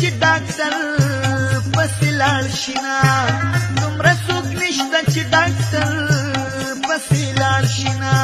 چې ډاکټر پسې لاړ شي نه دومره څوک نشته چې ډاکټر پسې لاړ شي نه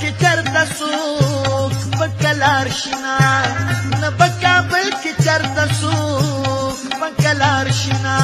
کې چرته څوک په کلار شینا نه په کابل کې چرته څوک په کلار شینا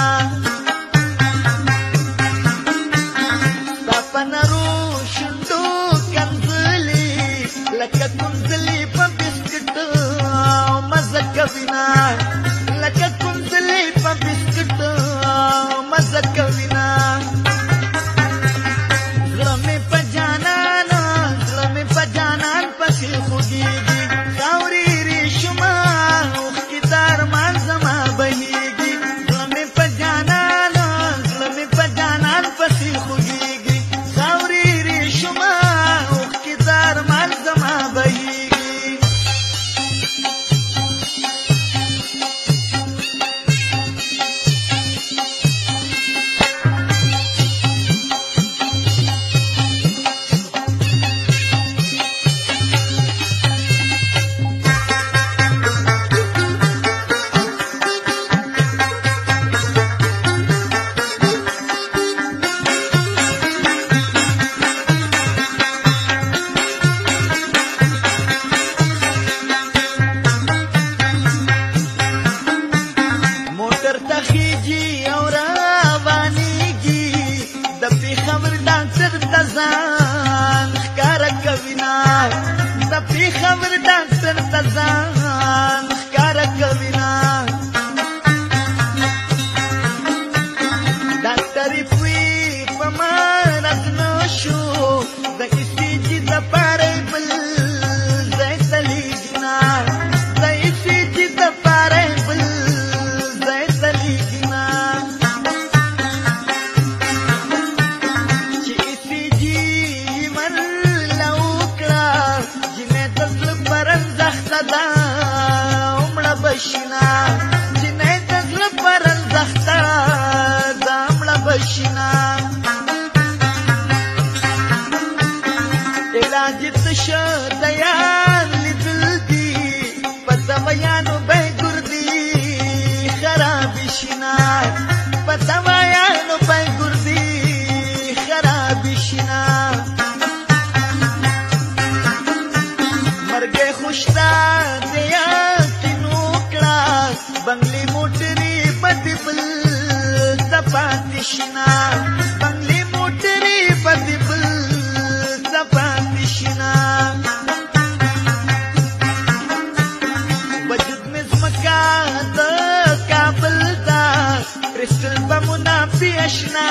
نا پیشنا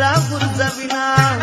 را غرزوینا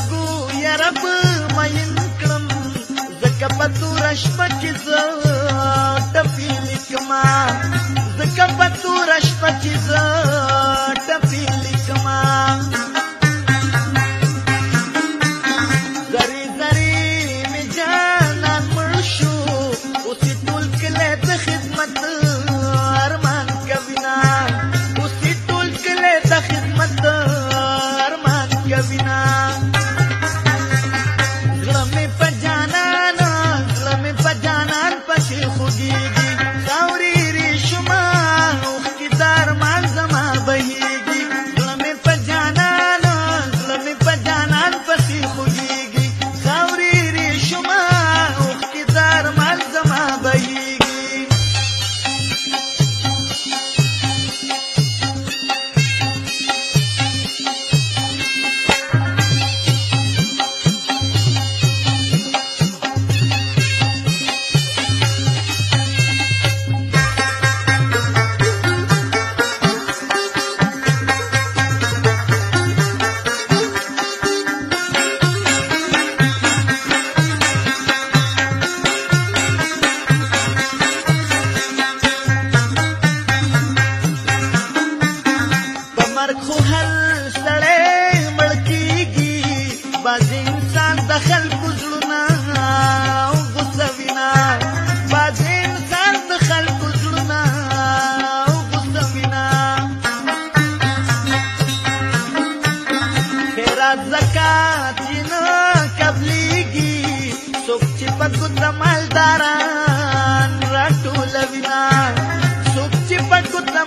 سترګو یا رب مین کړم زکه په تور شپه کې زه ټپي لیکما زکه په تور شپه کې زه ټپي لیکما زری زری می جانان مړ شو اوس ټول کله ته خدمت ارمان کوینا اوس ټول کله ته خدمت ارمان کوینا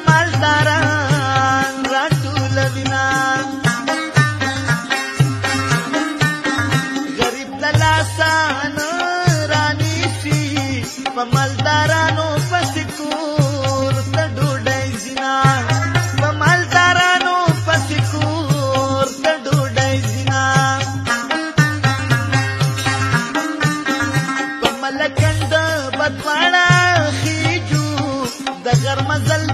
مالداران راټول دینا غریب لاسان رانی شي په مالدارانو پس کور ته ډوډۍ زینا په مالدارانو پس کور ته ډوډۍ زینا په ملکند بدواړه خېجو د غرمزل